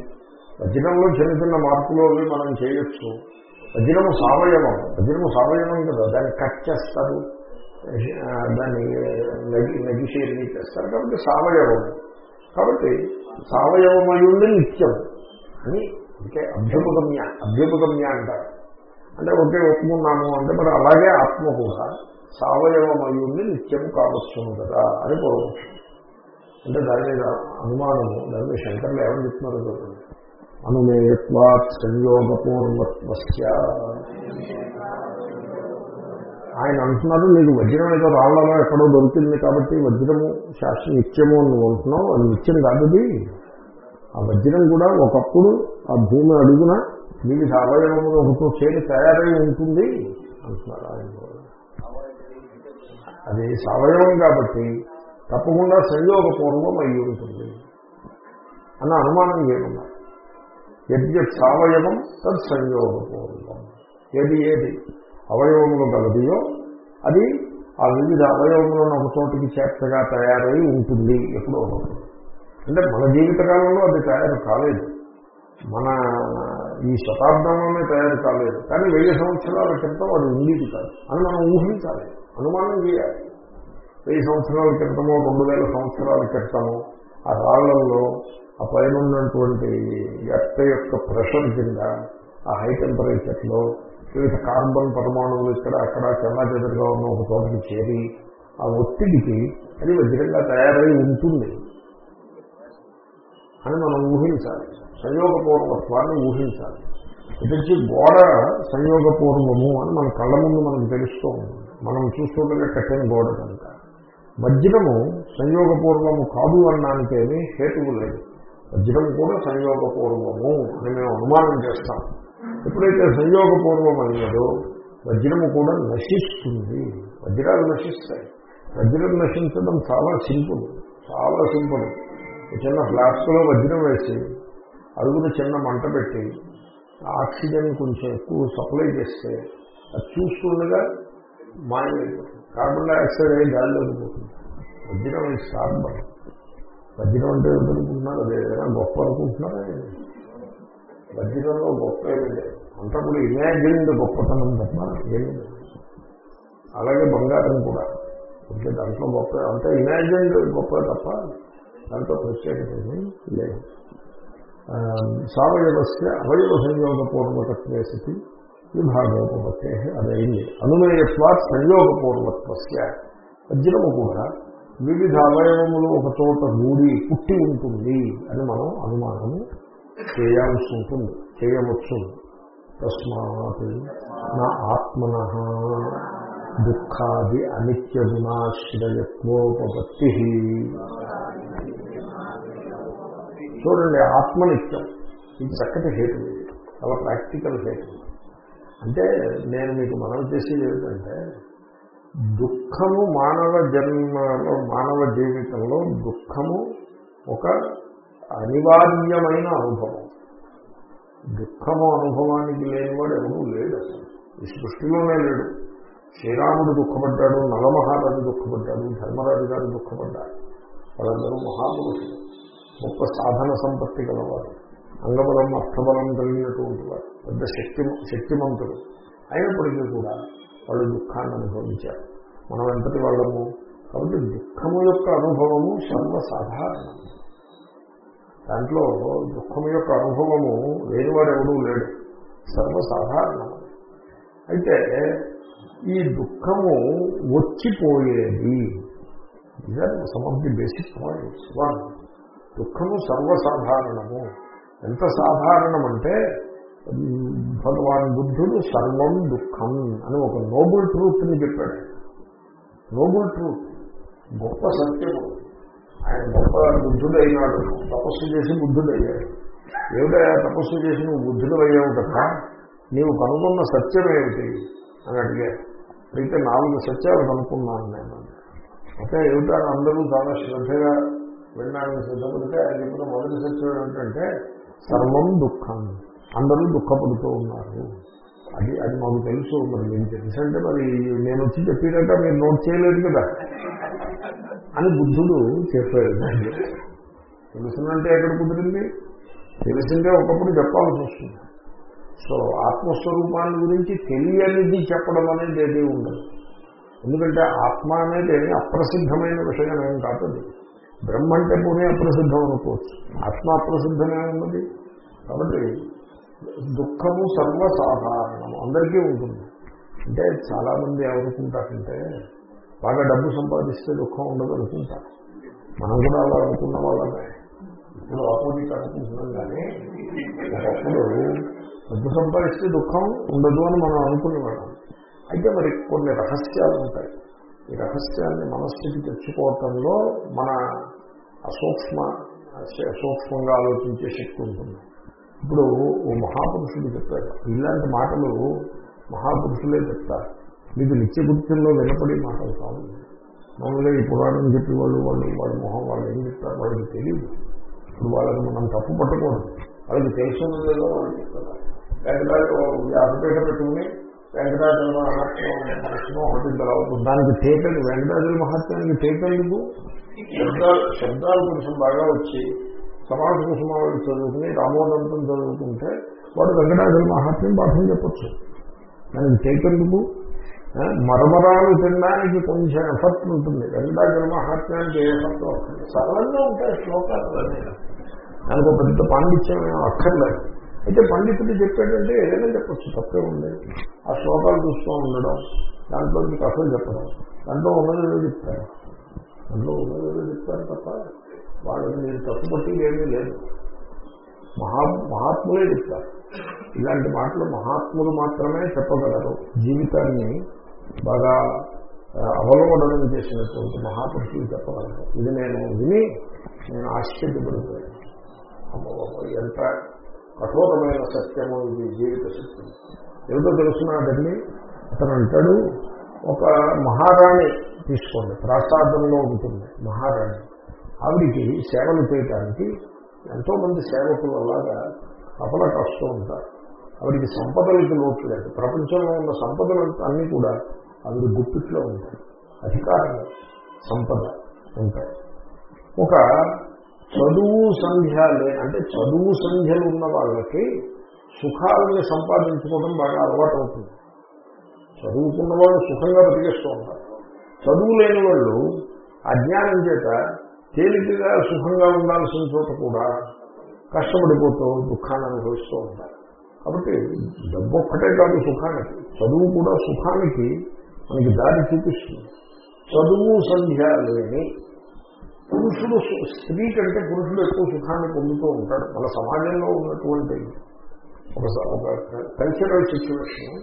వజ్రంలో చిన్న చిన్న మార్పులు అవి మనం చేయొచ్చు. వజ్రము సావయవం. వజ్రము సావయవం కదా దాన్ని కట్ చేస్తారు. దాన్ని నగి నగిషేరిని చేస్తారు. కాబట్టి సావయవం. కాబట్టి సావయవమయుండి నిత్యం. అని అంటే అభ్యుపగమ్య అభ్యుపగమ్య అంటారు. అంటే ఒకే ఒప్పుకున్నాము అంటే మరి అలాగే ఆత్మ కూడా సావయవమయుండి నిత్యం కావచ్చును కదా అని పూర్వపక్షం అంటే దాని మీద అనుమానము. దాని మీద శంకర్లు ఏమని చెప్తున్నారు చూడండి. అనుమేయత్వాత్ సంయోగపూర్వత్వస్య ఆయన అంటున్నారు నీకు వజ్రం ఏదో రాళ్ళలో ఎక్కడో దొరికింది కాబట్టి వజ్రము శాస్త్ర నిత్యము అని నువ్వు అంటున్నావు అది నిత్యం కాదు ఆ వజ్రం కూడా ఒకప్పుడు ఆ భూమి అడుగున వివిధ అవయవములు ఒకటో చేరి తయారై ఉంటుంది అంటున్నారు ఆయన అది సవయవం కాబట్టి తప్పకుండా సంయోగపూర్వం అయి ఉంటుంది. అన్న అనుమానం చేయమన్నారు యద్యత్ సవయవం తద్ సంయోగపూర్వం. ఏది ఏది? అవయవములు గలదియో అది ఆ వివిధ అవయవములను ఒక చోటికి చేర్చగా తయారై ఉంటుంది ఎప్పుడో అంటే మన జీవితకాలంలో అది తయారు కాలేదు. మన ఈ శతాబ్దంలోనే తయారు కాలేదు. కానీ వెయ్యి సంవత్సరాల క్రితం అది ఉండేది కాదు. అని మనం ఊహించాలి. అనుమానం చేయాలి. వెయ్యి సంవత్సరాల క్రితమో రెండు వేల సంవత్సరాల క్రితమో ఆ రాళ్ళలో ఆ పైన ఉన్నటువంటి ఎత్త యొక్క ప్రెషర్ కింద ఆ హై టెంపరేచర్లో వివిధ కార్బన్ పరమాణువులు ఇక్కడ అక్కడ చెల్లాచెదరుగా ఉన్న ఒక చోటకి చేరి ఆ ఒత్తిడికి అది వజ్రంగా తయారై ఉంటుంది అని మనం ఊహించాలి. సంయోగపూర్వత్వాన్ని ఊహించాలి. ఇటు గోడ సంయోగపూర్వము అని మన కళ్ళ ముందు మనకు తెలుస్తూ ఉంది మనం చూస్తుండగా కట్టిన గోడ కనుక. వజ్రము సంయోగపూర్వము కాదు అన్నానికేమీ హేతువు లేదు. వజ్రం కూడా సంయోగపూర్వము అని మేము అనుమానం చేస్తాం. ఎప్పుడైతే సంయోగపూర్వం అయ్యాడో వజ్రము కూడా నశిస్తుంది. వజ్రాలు నశిస్తాయి. వజ్రం నశించడం చాలా సింపుల్ చాలా సింపుల్. చిన్న ఫ్లాస్క్లో వజ్రం వేసి అడుగున చిన్న మంట పెట్టి ఆక్సిజన్ కొంచెం ఎక్కువ సప్లై చేస్తే అది చూస్తుండగా మాయమైపోతుంది. కార్బన్ డైఆక్సైడ్ అయ్యి గాలిలోకి పోతుంది. వజ్రం ఈ కార్బన్ వజ్రం అంటే ఏమనుకుంటున్నారు? అదే ఏదైనా గొప్ప అనుకుంటున్నారా? వజ్రంలో గొప్ప ఏమిటి? అంతా కూడా ఇమాజిన్డ్ గొప్పతనం తప్ప ఏమి అలాగే బంగారం కూడా. అంటే దాంట్లో గొప్ప అంతా ఇమాజిన్డ్ గొప్ప తప్ప దాంట్లో ప్రత్యేకత లేదు. సావయవస్య అవయవ సంయోగపూర్వకత్వే స్థితి విభాగోపత్తే అదైంది అనుమేయత్వాత్ సంయోగపూర్వత్వస్య వజ్రము కూడా వివిధ అవయవములు ఒక చోట మూడి పుట్టి ఉంటుంది అని మనం అనుమానము చేయాల్సి ఉంటుంది చేయవచ్చు తస్మాత్ నా ఆత్మన దుఃఖాది అనిత్య గుణాశ్రయత్వోపత్తి చూడండి ఆత్మనిత్యం ఇది చక్కటి హేతు. చాలా ప్రాక్టికల్ హేతు. అంటే నేను మీకు మనం చేసేది ఏమిటంటే దుఃఖము మానవ జన్మలో మానవ జీవితంలో దుఃఖము ఒక అనివార్యమైన అనుభవం. దుఃఖము అనుభవానికి లేనివాడు ఎవరూ లేడు అసలు. ఈ సృష్టిలోనే లేడు. శ్రీరాముడు దుఃఖపడ్డాడు నలమహారాజు దుఃఖపడ్డాడు ధర్మరాజు గారు దుఃఖపడ్డాడు వాళ్ళందరూ మహాపురుషులు. గొప్ప సాధన సంపత్తి గలవారు. అంగబలం అర్థబలం కలిగినటువంటి వారు. పెద్ద శక్తి శక్తిమంతుడు అయినప్పటికీ కూడా వాళ్ళు దుఃఖాన్ని అనుభవించారు. మనం ఎంతటి వాళ్ళము? కాబట్టి దుఃఖము యొక్క అనుభవము సర్వసాధారణం. దాంట్లో దుఃఖం యొక్క అనుభవము లేనివాడెవడూ లేడు. సర్వసాధారణం. అయితే ఈ దుఃఖము వచ్చిపోయేది either some of the basic points one దుఃఖము సర్వసాధారణము. ఎంత సాధారణమంటే భగవాన్ బుద్ధుడు సర్వం దుఃఖం అని ఒక నోబుల్ ట్రూత్ని చెప్పాడు. నోబుల్ ట్రూత్ గొప్ప సత్యము. ఆయన గొప్ప బుద్ధుడైనాడు. తపస్సు చేసి బుద్ధుడయ్యాడు. ఏమిటా తపస్సు చేసి నువ్వు బుద్ధుడు అయ్యావు కదా నీవు కనుగొన్న సత్యం ఏమిటి? అని అడిగారు అయితే నాలుగు సత్యాలు కనుక్కున్నాను నేను. అయితే ఏమిటా అందరూ చాలా శ్రద్ధగా వినడానికి సిద్ధపడితే ఆయన చెప్పిన మొదటి సత్యం ఏమిటంటే సర్వం దుఃఖం. అందరూ దుఃఖపడుతూ ఉన్నారు. అది అది మాకు తెలుసు మరి మీకు తెలుసు అంటే మరి నేను వచ్చి చెప్పినట్ట మీరు నోట్ చేయలేదు కదా. అని బుద్ధుడు చెప్పాడు. దాన్ని తెలుసునంటే ఎక్కడ కుదిరింది? తెలిసిందే ఒకప్పుడు చెప్పాల్సి వస్తుంది. సో ఆత్మస్వరూపాన్ని గురించి తెలియనిది చెప్పడం అనేది ఏది ఉండదు. ఎందుకంటే ఆత్మ అనేది అప్రసిద్ధమైన విషయం ఏం కాదు బ్రహ్మ అంటే పోనీ అప్రసిద్ధం అనుకోవచ్చు. ఆత్మ అప్రసిద్ధమే ఉన్నది. కాబట్టి దుఃఖము సర్వసాధారణము. అందరికీ ఉంటుంది. అంటే చాలామంది ఏమనుకుంటారంటే బాగా డబ్బు సంపాదిస్తే దుఃఖం ఉండదు అనుకుంటారు మనం కూడా అలా అనుకున్న వాళ్ళమే. ఇప్పుడు ఆపోజిట్ అనుకుంటున్నాం కానీ ఒకప్పుడు డబ్బు సంపాదిస్తే దుఃఖం ఉండదు అని మనం అనుకునేవాళ్ళం అయితే మరి కొన్ని రహస్యాలు ఉంటాయి. ఈ రహస్యాన్ని మనస్సుకి తెచ్చుకోవటంలో మన అసూక్ష్మ సూక్ష్మంగా ఆలోచించే శక్తి ఉంటుంది. ఇప్పుడు ఓ మహాపురుషుడు చెప్పాడు ఇలాంటి మాటలు మహాపురుషులే చెప్తారు. మీకు నిత్య గుర్తుల్లో వినపడే మాటలు కాదు. మామూలుగా ఈ పురాణం చెప్పి వాళ్ళు వాళ్ళు వాళ్ళ మొహం వాళ్ళు ఏం చెప్తారు వాళ్ళకి తెలియదు. ఇప్పుడు వాళ్ళని మనం తప్పు పట్టకూడదు వాళ్ళకి తెలుసున్నది లేదో వాళ్ళు చెప్తారు. వెంకటాచల పెట్టుకుని వెంకటాచల మహాత్మ్యం ఒకటి దానికి టేకలు వెంకటాచల మహాత్మానికి టేకలు శబ్దాలు శబ్దాలు కొంచెం బాగా వచ్చి సమాజ కుసుమాలు చదువుకుని రామోదంతం చదువుకుంటే వాడు వెంకటాచల మహాత్మ్యం పాఠం చెప్పచ్చు. దానికి టేకెందుకు మరమరాలు తినడానికి కొంచెం ఎఫర్ట్ ఉంటుంది. వెంకటాచల మహాత్మ్యానికి ఏ ఎఫర్ట్ వస్తుంది? సరళంగా ఉంటాయి శ్లోకాలు దానికి ఒక పెద్ద పాండిత్యం అక్కర్లేదు. అయితే పండితుడు చెప్పాడంటే ఏదైనా చెప్పచ్చు తప్పే ఉంది. ఆ శ్లోకాలు చూస్తూ ఉండడం దాంట్లో కథలు చెప్పడం. దాంట్లో ఉన్నదేదో చెప్తారు. దాంట్లో ఉన్నదేదో చెప్తారు తప్ప వాళ్ళని మీరు తప్పుపట్టి ఏమీ లేదు. మహా మహాత్ములే చెప్తారు. ఇలాంటి మాటలు మహాత్ములు మాత్రమే చెప్పగలరు. జీవితాన్ని బాగా అవలంబనం చేసినటువంటి మహాపురుషులు చెప్పగలరు. ఇది నేను విని నేను ఆశ్చర్యపడిపోయాను. ఎంత కఠోరమైన సత్యము ఇది జీవిత సత్యం. ఏమిటో తెలుసున్నాడండి అతను అంటాడు ఒక మహారాణి తీసుకోండి. ప్రసాదంలో ఉంటుంది మహారాణి. ఆవిడికి సేవలు చేయటానికి ఎంతోమంది సేవకులు అలాగా కపల కస్తూ ఉంటారు. ఆవిడికి సంపదలకి లోటు లేదు. ప్రపంచంలో ఉన్న సంపదలు అన్నీ కూడా ఆవిడ గుప్పిట్లో ఉంటాయి. అధికారం సంపద ఉంటాయి. ఒక చదువు సంధ్య అంటే చదువు సంధ్యలు ఉన్న వాళ్ళకి సుఖాలని సంపాదించుకోవడం బాగా అలవాటు అవుతుంది. చదువుకున్న వాళ్ళు సుఖంగా బతికేస్తూ ఉంటారు. చదువు లేని వాళ్ళు అజ్ఞానం చేత తేలికగా సుఖంగా ఉండాల్సిన చోట కూడా కష్టపడిపోతూ దుఃఖాన్ని అనుభవిస్తూ ఉంటారు. కాబట్టి డబ్బు ఒక్కటే కాదు సుఖానికి. చదువు కూడా సుఖానికి మనకి దారి చూపిస్తుంది. చదువు సంధ్య లేని పురుషుడు స్త్రీ కంటే పురుషుడు ఎక్కువ సుఖాన్ని పొందుతూ ఉంటాడు. మన సమాజంలో ఉన్నటువంటి ఒక ఒక కల్చరల్ సిచ్యువేషన్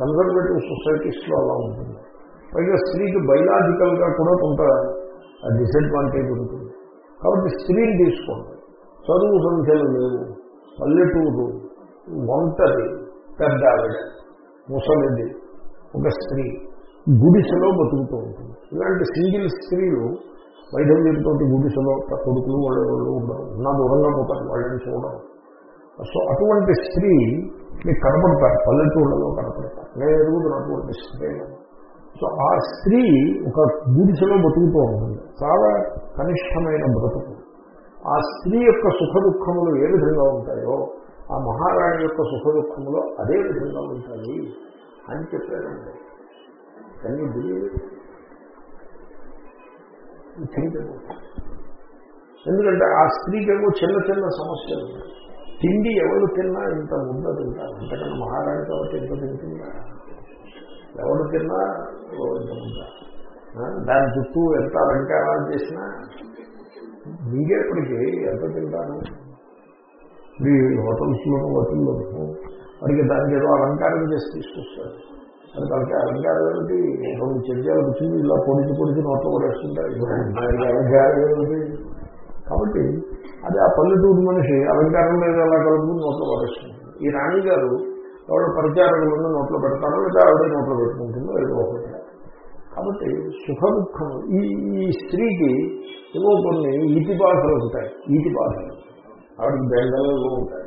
కన్సర్వేటివ్ సొసైటీస్లో అలా ఉంటుంది. పైగా స్త్రీకి బయలాజికల్గా కూడా కొంత డిసడ్వాంటేజ్ ఉంటుంది. కాబట్టి స్త్రీని తీసుకోండి. చదువు సంఖ్యలు లేవు. పల్లెటూరు ఒంటరి పెద్ద ఆవిడ ముసలిది ఒక స్త్రీ. గుడిసెలో బతుకుతూ ఉంటుంది. ఇలాంటి సింగిల్ స్త్రీలు వైద్యులతో గుడిసెలో కొడుకులు వాళ్ళు వాళ్ళు ఉండరు. నా దూరంగా పోతారు వాళ్ళని చూడడం సో అటువంటి స్త్రీ మీకు కనపడతారు పల్లెటూళ్ళలో కనపడతారు. నేను ఎదుగుతున్నటువంటి స్త్రీ సో ఆ స్త్రీ ఒక గుడిసెలో బతుకుతూ ఉంటుంది. చాలా కనిష్టమైన బ్రతుకు. ఆ స్త్రీ యొక్క సుఖ దుఃఖములు ఏ విధంగా ఉంటాయో ఆ మహారాణి యొక్క సుఖ దుఃఖములు అదే విధంగా ఉంటాయి అని చెప్పారండి. కానీ ఎందుకంటే ఆ స్త్రీకేమో చిన్న చిన్న సమస్యలు. తిండి ఎవరు తిన్నా ఇంత ముద్ద తింటారు అంతకన్నా మహారాణి కాబట్టి ఎంత తింటుందా? ఎవరు తిన్నా దాని చుట్టూ ఎంత అలంకారాలు చేసినా మింగేప్పటికీ ఎంత తింటారు? ఈ హోటల్స్లోనూ వాటిల్లోనూ వాడికి దానికి ఏదో అలంకారం చేసి తీసుకొస్తారు. అది దానికి అలంకారం ఏమిటి? రెండు చర్యలు వచ్చింది ఇలా పొడిచి పొడిచి నోట్లో పడేస్తుంటారు. దానికి అలంకారం ఏమిటి? కాబట్టి అది ఆ పల్లెటూరు మనిషి అలంకారం మీద అలా కలుపుకుని నోట్లో పడేస్తుంది ఈ రాణి గారు ఎవరు పరిచారకులను నోట్లో పెడతారో లేదా ఆవిడ నోట్లో పెట్టుకుంటుందో ఏదో ఒకటి. కాబట్టి సుఖ దుఃఖం ఈ ఈ స్త్రీకి ఏవో కొన్ని ఈతి బాధలు ఉంటాయి. ఈతి బాధలు. ఆవిడకి బెంగళూ ఉంటాయి.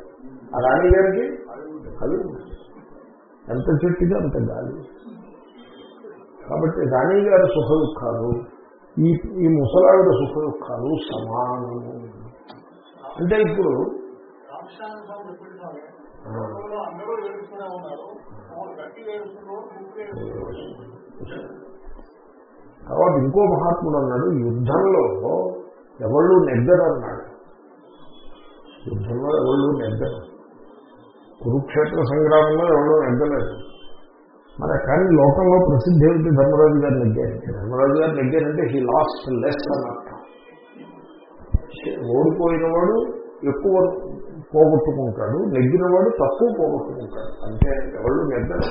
ఆ రాణి గారికి అవి. ఎంత చెట్టుగా అంత గాలి. కాబట్టి రాణి గారి సుఖ దుఃఖాలు ఈ ఈ ముసలావిడ సుఖ దుఃఖాలు సమానము. అంటే ఇప్పుడు రామకృష్ణ అందరూ ఏడుస్తూనే ఉన్నారు. గట్టి ఏడుస్తున్నారు ముక్కు ఏడుస్తున్నారు. తర్వాత ఇంకో మహాత్ముడు అన్నాడు యుద్ధంలో ఎవళ్ళు నెగ్గరు అన్నాడు యుద్ధంలో ఎవళ్ళు నెగ్గరు. కురుక్షేత్ర సంగ్రామంలో ఎవళ్ళు నెగ్గలేదు. మరి కానీ లోకంలో ప్రసిద్ధి ఏమిటి? ధర్మరాజు గారు నెగ్గారు. ధర్మరాజు గారు నెగ్గారంటే హీ లాస్ట్ లెస్ అని అర్థం ఓడిపోయిన వాడు ఎక్కువ పోగొట్టుకుంటాడు నెగ్గినవాడు తక్కువ పోగొట్టుకుంటాడు. అంటే ఎవరు నెగ్గరు.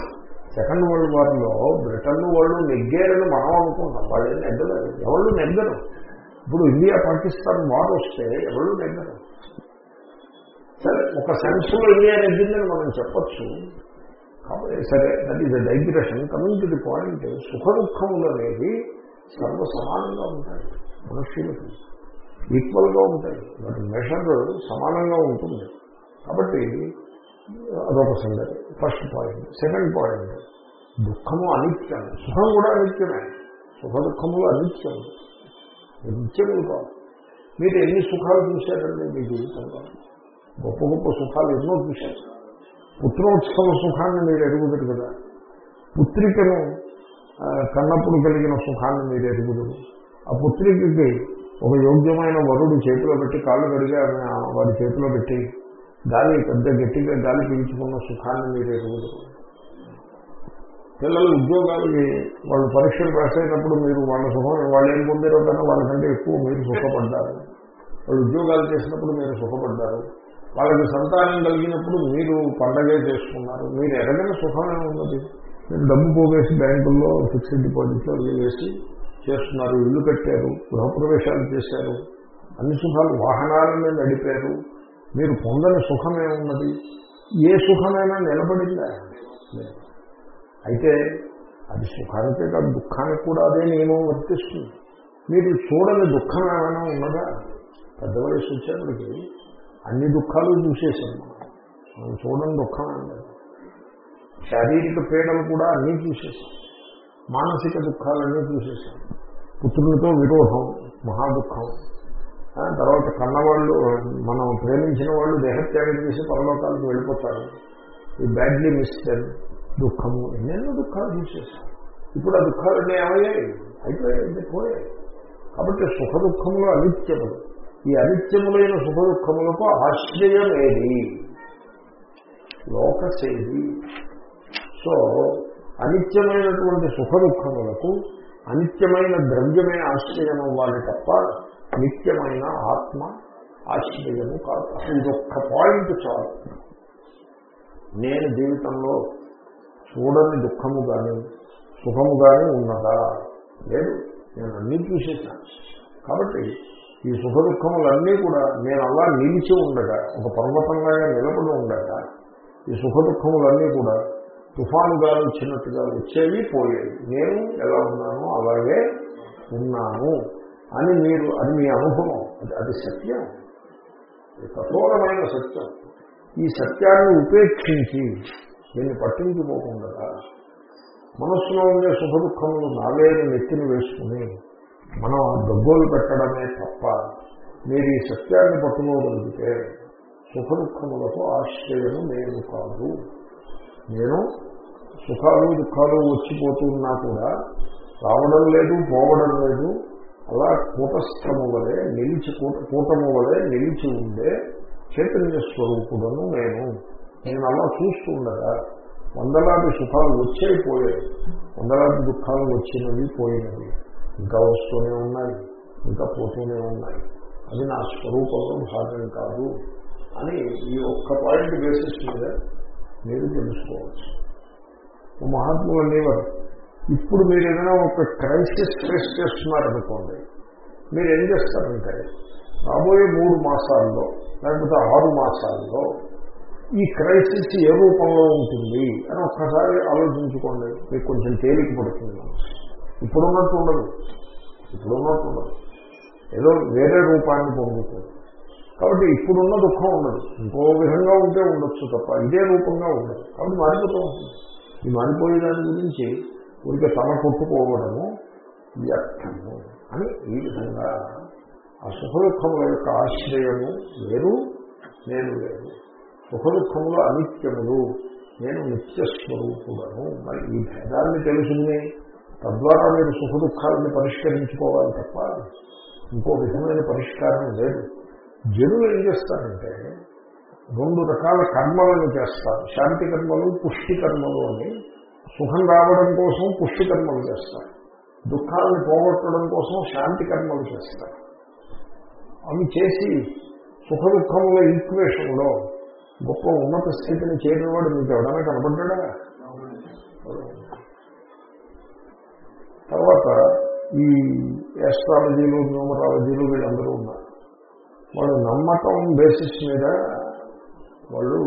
సెకండ్ వరల్డ్ వార్లో బ్రిటన్ వాళ్ళు నెగ్గారని మనం అనుకుంటాం వాళ్ళు నెగ్గలేదు. ఎవరు నెగ్గరు. ఇప్పుడు ఇండియా పాకిస్తాన్ వార్ వస్తే ఎవరు నెగ్గరు. సరే ఒక సెన్స్లో ఇండియా నెగ్గిందని మనం చెప్పచ్చు. కాబట్టి సరే that is digression coming to the point సుఖ దుఃఖములు అనేవి సర్వసమానంగా ఉంటాయి. మనుష్యులకి. ఈక్వల్గా ఉంటాయి. వాటి మెషర్ సమానంగా ఉంటుంది. కాబట్టి అదొక సంగతి. ఫస్ట్ పాయింట్ సెకండ్ పాయింట్ దుఃఖము అనిత్యం. సుఖం కూడా అనిత్యమే. సుఖ దుఃఖములు అనిత్యం. నిత్యములు కాదు మీరు ఎన్ని సుఖాలు చూశారండి మీ జీవితంలో? గొప్ప గొప్ప సుఖాలు ఎన్నో చూశారు. పుత్రోత్సవ సుఖాన్ని మీరు ఎరుగుదరు కదా. పుత్రికను కన్నప్పుడు కలిగిన సుఖాన్ని మీరు ఎరుగుదరు. ఆ పుత్రికకి ఒక యోగ్యమైన వరుడు చేతిలో పెట్టి కాళ్ళు కడిగి వారి వాడి చేతిలో పెట్టి గాలి పెద్ద గట్టిగా గాలి పీల్చుకున్న సుఖాన్ని మీరు ఎరుగుదరు పిల్లలు ఉద్యోగాలకి వాళ్ళు పరీక్షలు రాసేటప్పుడు అయినప్పుడు మీరు వాళ్ళ సుఖం వాళ్ళు ఏం పొందారో కన్నా వాళ్ళకంటే ఎక్కువ మీరు సుఖపడ్డారు. వాళ్ళు ఉద్యోగాలు చేసినప్పుడు మీరు సుఖపడ్డారు. వాళ్ళకి సంతానం కలిగినప్పుడు మీరు పండగే చేసుకున్నారు. మీరు ఎరగని సుఖమే ఉన్నది. మీరు డబ్బు పోగేసి బ్యాంకుల్లో ఫిక్స్డ్ డిపాజిట్లో వేసి చేస్తున్నారు ఇల్లు కట్టారు గృహప్రవేశాలు చేశారు అన్ని సుఖాలు వాహనాలను నడిపారు మీరు పొందని సుఖమే ఉన్నది. ఏ సుఖమైనా నిలబడిందా? అయితే అది సుఖానికే కాదు దుఃఖానికి కూడా అదే నియమం వర్తిస్తుంది. మీరు చూడని దుఃఖం ఏమైనా ఉన్నదా? పెద్ద వయసు వచ్చేప్పటికి అన్ని దుఃఖాలు చూసేసాం మనం. మనం చూడని దుఃఖం ఏం లేదు. శారీరక పీడలు కూడా అన్నీ చూసేసాం మానసిక దుఃఖాలన్నీ చూసేసాం పుత్రులతో విరోధం మహా దుఃఖం తర్వాత కన్నవాళ్ళు మనం ప్రేమించిన వాళ్ళు దేహత్యాగం చేసి పరలోకాలకు వెళ్ళిపోతారు. ఈ బ్యాడ్లీ మిస్టర్ దుఃఖము ఎన్నెన్నో దుఃఖాలు చూసేసాం ఇప్పుడు ఆ దుఃఖాలన్నీ ఏమయ్యాయి? అయిపోయాయి పోయాయి కాబట్టి సుఖ దుఃఖములు అనిత్యములు. ఈ అనిత్యములైన సుఖ దుఃఖములకు ఆశ్రయం ఏది లోకసేది. సో అనిత్యమైనటువంటి సుఖ దుఃఖములకు అనిత్యమైన ద్రవ్యమే ఆశ్రయం అవ్వాలి తప్ప నిత్యమైన ఆత్మ ఆశ్రయము కాదు. అసలు ఇదొక్క పాయింట్ చాలు. నేను జీవితంలో చూడని దుఃఖము కానీ సుఖము కానీ ఉన్నదా? లేదు. నేను అన్నీ చూసేసాను కాబట్టి ఈ సుఖ దుఃఖములన్నీ కూడా నేను అలా నిలిచి ఉండగా ఒక పర్వతంలాగా నిలబడి ఉండగా ఈ సుఖ దుఃఖములన్నీ కూడా తుఫానుగా వచ్చినట్టుగా వచ్చేవి పోయేవి. నేను ఎలా ఉన్నానో అలాగే ఉన్నాను అని మీరు అది మీ అనుభవం. అది అది సత్యం. కఠోరమైన సత్యం. ఈ సత్యాన్ని ఉపేక్షించి దీన్ని పట్టించుకోకుండా మనస్సులో ఉండే సుఖ దుఃఖములు నావేని నెత్తిని వేసుకుని మనం డబ్బులు పెట్టడమే తప్ప మీరు ఈ సత్యాన్ని పట్టుకోగలిగితే సుఖ దుఃఖములకు ఆశ్రయము నేను కాదు. నేను సుఖాలు దుఃఖాలు వచ్చిపోతున్నా కూడా రావడం లేదు పోవడం లేదు. అలా కూటస్థము వలె నిలిచి కూటము వలె నిలిచి ఉండే చైతన్య స్వరూపుడను నేను. నేను అలా చూస్తూ ఉండగా వందలాది సుఖాలు వచ్చాయి పోయాయి. వందలాది దుఃఖాలు వచ్చినవి పోయినవి. ఇంకా వస్తూనే ఉన్నాయి ఇంకా పోతూనే ఉన్నాయి. అది నా స్వరూపంలో భాగం కాదు అని ఈ ఒక్క పాయింట్ బేసిస్ మీద మీరు తెలుసుకోవచ్చు. మహాత్ములు అనేవారు ఇప్పుడు మీరు ఏదైనా ఒక క్రైసిస్ ఫేస్ చేస్తున్నారనుకోండి మీరు ఏం చేస్తారంటే రాబోయే మూడు మాసాల్లో లేకపోతే ఆరు మాసాల్లో ఈ క్రైసిస్ ఏ రూపంలో ఉంటుంది? అని ఒక్కసారి ఆలోచించుకోండి. మీకు కొంచెం తేలిక పడుతుంది. ఇప్పుడున్నట్టు ఉండదు. ఇప్పుడున్నట్టు ఉండదు. ఏదో వేరే రూపాన్ని పొందుతుంది. కాబట్టి ఇప్పుడున్న దుఃఖం ఉండదు. ఇంకో విధంగా ఉంటే ఉండొచ్చు తప్ప ఇదే రూపంగా ఉండదు. కాబట్టి మారిపోతూ ఉంటుంది. ఈ మారిపోయే దాని గురించి ఊరికే తల కొట్టుకోవడము వ్యర్థము అని ఈ విధంగా ఆ సుఖ దుఃఖముల యొక్క ఆశ్రయము వేరు నేను వేరు. సుఖ దుఃఖములు అనిత్యములు నేను నిత్యస్వరూపుడను. మరి ఈ భేదాన్ని తెలుసుకుని తద్వారా మీరు సుఖ దుఃఖాలను పరిష్కరించుకోవాలి తప్ప ఇంకో విధమైన పరిష్కారం లేదు. జనులు ఏం చేస్తారంటే రెండు రకాల కర్మలను చేస్తారు. శాంతి కర్మలు పుష్టి కర్మలు అని. సుఖం రావడం కోసం పుష్టి కర్మలు చేస్తారు. దుఃఖాలను పోగొట్టడం కోసం శాంతి కర్మలు చేస్తారు. అవి చేసి సుఖ దుఃఖముల ఈక్వేషన్లో గొప్ప ఉన్నత స్థితిని చేరినవాడు మీకు ఎవరైనా కనబడ్డా తర్వాత ఈ ఎస్ట్రాలజీలు న్యూమరాలజీలు వీళ్ళందరూ ఉన్నారు. వాళ్ళు నమ్మకం బేసిస్ మీద వాళ్ళు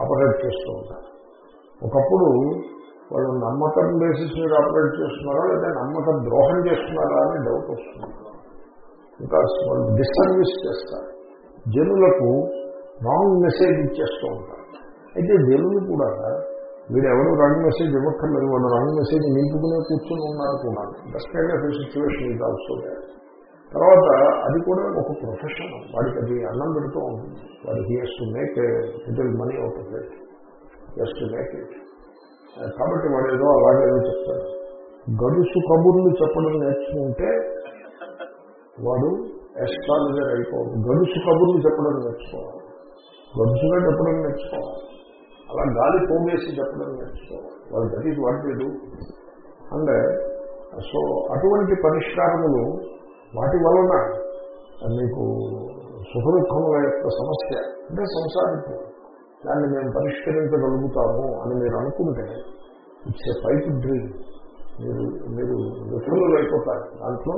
ఆపరేట్ చేస్తూ ఉంటారు. ఒకప్పుడు వాళ్ళు నమ్మకం బేసిస్ మీద ఆపరేట్ చేస్తున్నారా లేదా నమ్మకం ద్రోహం చేస్తున్నారా అని డౌట్ వస్తుంది. బికాస్ వాళ్ళు డిస్సర్వీస్ చేస్తారు. జనులకు రాంగ్ మెసేజ్ ఇచ్చేస్తూ ఉంటారు. అయితే జనులు కూడా వీడు ఎవరు రాంగ్ మెసేజ్ ఇవ్వక్కర్లేదు వాళ్ళు రాంగ్ మెసేజ్ నింపుకునే కూర్చొని ఉన్నారు కూడా. దట్ కైండ్ ఆఫ్ సిచ్యువేషన్ ఇది ఆల్సో తర్వాత అది కూడా ఒక ప్రొఫెషన్ వాడికి అది అన్నం పెడుతూ ఉంటుంది. వాడు he to make little money అవుతుంది ఎస్ టు మేక్ ఇట్ కాబట్టి వాడు ఏదో అలాగే ఏదో చెప్తాడు. గడుసు కబుర్లు చెప్పడం నేర్చుకుంటే వాడు ఎస్ట్రాలజర్ అయిపోవాలి గడుసు కబుర్లు చెప్పడం నేర్చుకోవాలి. గడుసుగా చెప్పడం నేర్చుకోవాలి. అలా గాలి పోగేసి చెప్పడం నేర్చుకోవాలి. వాళ్ళు that is what and so uh, అటువంటి పరిష్కారములు వాటి వలన మీకు సుఖదుఖముల యొక్క సమస్య అంటే సంసారిత్వం దాన్ని మేము పరిష్కరించగలుగుతాము అని మీరు అనుకుంటే ఇట్స్ ఏ పైప్ డ్రీమ్ మీరు మీరు విఫలులు అయిపోతారు. దాంట్లో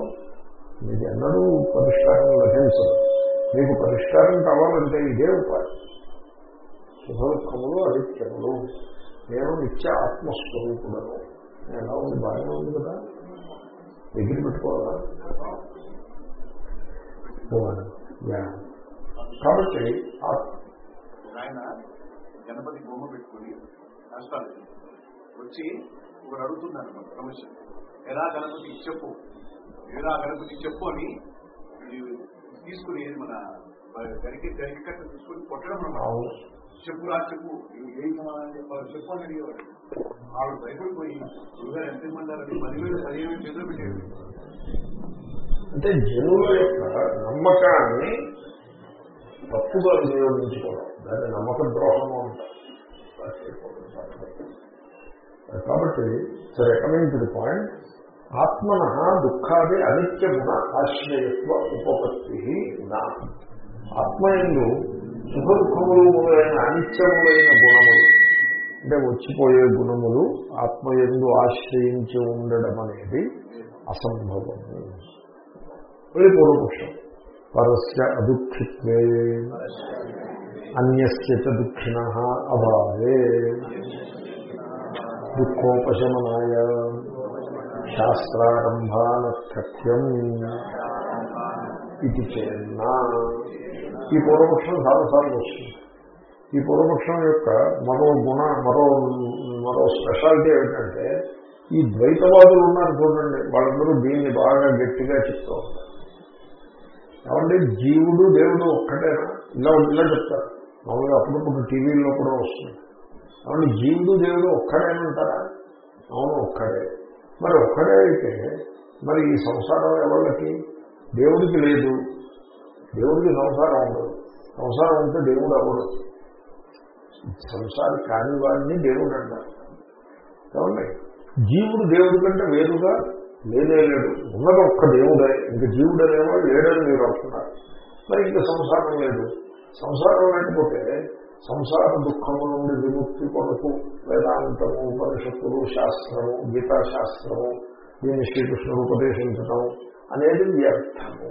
మీకు ఎన్నడూ పరిష్కారం లభించదు. మీకు పరిష్కారం కావాలంటే ఇదే ఉపాయం. సుఖదుఖములు అనిత్యములు నేను నిత్య ఆత్మస్వరూపుడను నేను ఎలా ఉంది? బాగానే ఉంది కదా? దగ్గర పెట్టుకోవాలా? యా. కాబట్టి ఆయన గణపతి బొమ్మ పెట్టుకుని రాష్ట్రాలు వచ్చి ఒకడు అడుగుతున్నాడు మన సమస్య ఎలా గణపతి చెప్పు? ఎలా గణపతి చెప్పు అని తీసుకుని మన గరికి గరికి కట్ట తీసుకుని కొట్టడం అన్నమాట. అవును. చెప్పు ఏం సమాధానం చెప్పాలి చెప్పు అని అడిగేవాడు. ఆవిడ భయపడిపోయి గురుగారు ఎంత పదివేలు పదిహేను చేతులు పెట్టేది అంటే జనుల యొక్క నమ్మకాన్ని తప్పుగా వినియోగించుకోవడం దాన్ని నమ్మక ద్రోహము అంటారు. కాబట్టి సరే కమింగ్ టు ది పాయింట్ ఆత్మన దుఃఖాది అనిత్య గుణ ఆశ్రయత్వ ఉపపత్తి నా. ఆత్మయందు సుఖ దుఃఖములు మొదలైన అనిత్యములైన గుణములు అంటే వచ్చిపోయే గుణములు ఆత్మయందు ఆశ్రయించి ఉండడం అనేది అసంభవము వెళ్ళి పూర్వపక్షం. పరస్య అదుఃఖిత్వే. అన్యస్య చ దుఃఖిన అభావే. దుఃఖోపశమనాయ. శాస్త్రారంభానర్థ్యం ఇది చేన్నా. ఈ పూర్వపక్షం చాలాసార్లు వస్తుంది. ఈ పూర్వపక్షం యొక్క మరో గుణ మరో మరో స్పెషాలిటీ ఏమిటంటే ఈ ద్వైతవాదులు ఉన్నారు చూడండి వాళ్ళందరూ దీన్ని బాగా గట్టిగా చెప్తూ ఉంటారు. కాబట్టి జీవుడు దేవుడు ఒక్కటే. ఇలా ఇలా చెప్తారు. మామూలుగా అప్పుడప్పుడు టీవీల్లో కూడా వస్తుంది. కాబట్టి జీవుడు దేవుడు ఒక్కడేనంటారా అవును ఒక్కడే. మరి ఒక్కడే అయితే మరి ఈ సంసారం ఎవరికి? దేవుడికి లేదు. దేవుడికి సంసారం ఉండదు. సంసారం ఉంటే దేవుడు అవ్వడు. సంసారం కాని వాడిని దేవుడు అంటారు. ఏమండి? జీవుడు దేవుడి కంటే వేరుగా లేనే లేడు ఉన్నది ఒక్క దేవుడే. ఇంక జీవుడు అనేవాడు లేడని మీరు అంటున్నారు. మరి ఇంక సంసారం లేదు. సంసారం లేకపోతే సంసార దుఃఖము నుండి విముక్తి కొరకు వేదాంతము ఉపనిషత్తులు శాస్త్రము గీతా శాస్త్రము దీన్ని శ్రీకృష్ణుడు ఉపదేశించడం అనేది వ్యర్థము.